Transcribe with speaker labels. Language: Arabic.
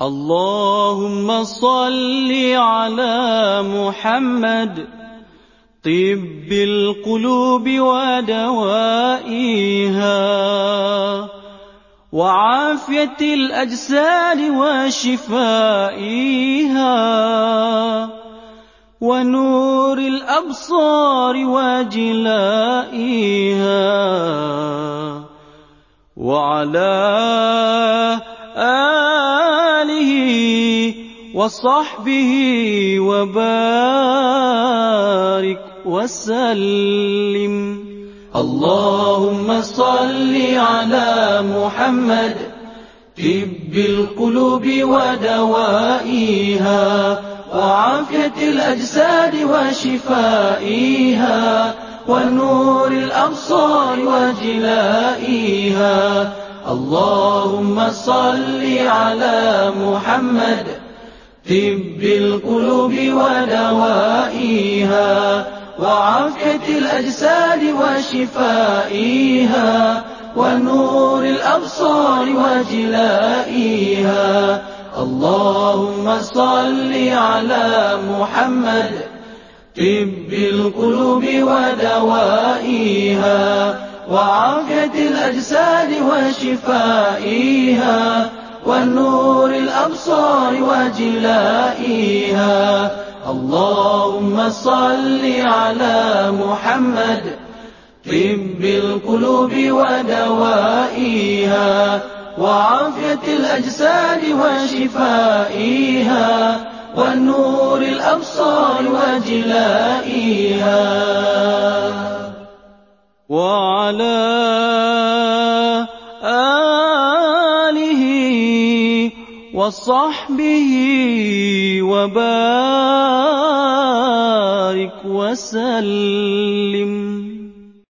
Speaker 1: اللهم صل على محمد. طب القلوب ودوائها. وعافية الأجساد وشفائها. ونور الأبصار وجلائها. وعلى وصحبه وبارك وسلم. اللهم صل على محمد. طب القلوب ودوائها وعافية الأجساد وشفائها ونور الأبصار وجلائها. اللهم صل على محمد. طب القلوب ودوائها وعافية الأجساد وشفائها ونور الأبصار وجلائها. اللهم صل على محمد. طب القلوب ودوائها وعافية الأجساد وشفائها. ونور الأبصار وجلائها. اللهم صل على محمد. طب القلوب ودوائها. وعافية الأجساد وشفائها. ونور الأبصار وجلائها. وَصَحْبِهِ وَبَارِكْ وَسَلِّمْ.